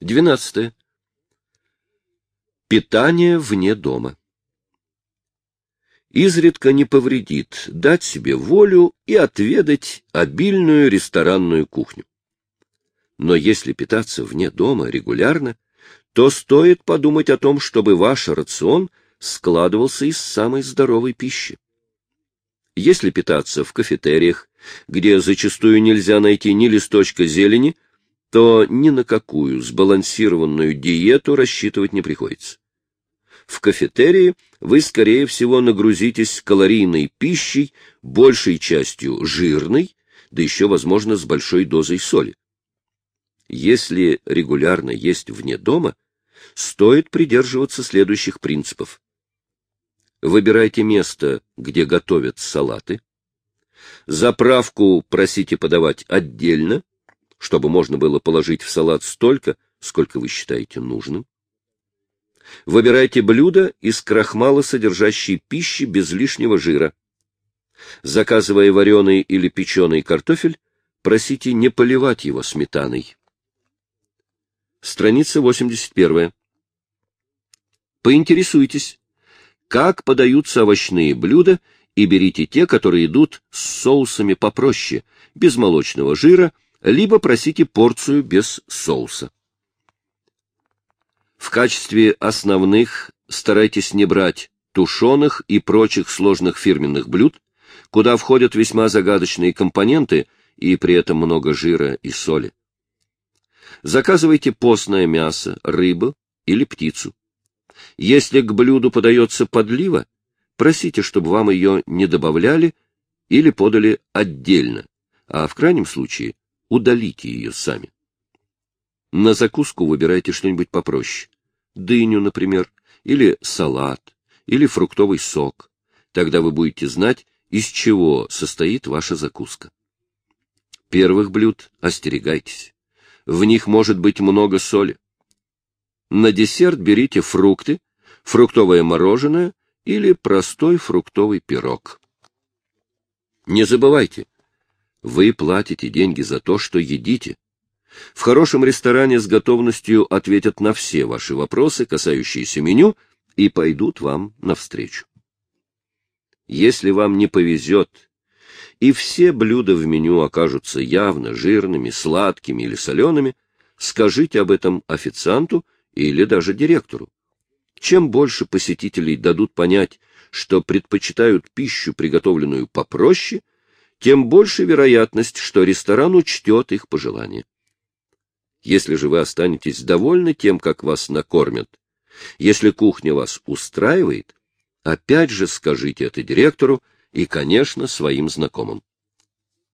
Двенадцатое. Питание вне дома. Изредка не повредит дать себе волю и отведать обильную ресторанную кухню. Но если питаться вне дома регулярно, то стоит подумать о том, чтобы ваш рацион складывался из самой здоровой пищи. Если питаться в кафетериях, где зачастую нельзя найти ни листочка зелени, то ни на какую сбалансированную диету рассчитывать не приходится. В кафетерии вы, скорее всего, нагрузитесь калорийной пищей, большей частью жирной, да еще, возможно, с большой дозой соли. Если регулярно есть вне дома, стоит придерживаться следующих принципов. Выбирайте место, где готовят салаты. Заправку просите подавать отдельно, чтобы можно было положить в салат столько, сколько вы считаете нужным. Выбирайте блюда из крахмала, содержащей пищи без лишнего жира. Заказывая вареный или печеный картофель, просите не поливать его сметаной. Страница 81. Поинтересуйтесь, как подаются овощные блюда, и берите те, которые идут с соусами попроще, без молочного жира, либо просите порцию без соуса. В качестве основных старайтесь не брать тушеных и прочих сложных фирменных блюд, куда входят весьма загадочные компоненты и при этом много жира и соли. Заказывайте постное мясо, рыбу или птицу. Если к блюду подается подлива, просите, чтобы вам ее не добавляли или подали отдельно, а в крайнем случае удалите ее сами. На закуску выбирайте что-нибудь попроще. Дыню, например, или салат, или фруктовый сок. Тогда вы будете знать, из чего состоит ваша закуска. Первых блюд остерегайтесь в них может быть много соли. На десерт берите фрукты, фруктовое мороженое или простой фруктовый пирог. Не забывайте, вы платите деньги за то, что едите. В хорошем ресторане с готовностью ответят на все ваши вопросы, касающиеся меню, и пойдут вам навстречу. Если вам не повезет и все блюда в меню окажутся явно жирными, сладкими или солеными, скажите об этом официанту или даже директору. Чем больше посетителей дадут понять, что предпочитают пищу, приготовленную попроще, тем больше вероятность, что ресторан учтет их пожелания. Если же вы останетесь довольны тем, как вас накормят, если кухня вас устраивает, опять же скажите это директору, и, конечно, своим знакомым.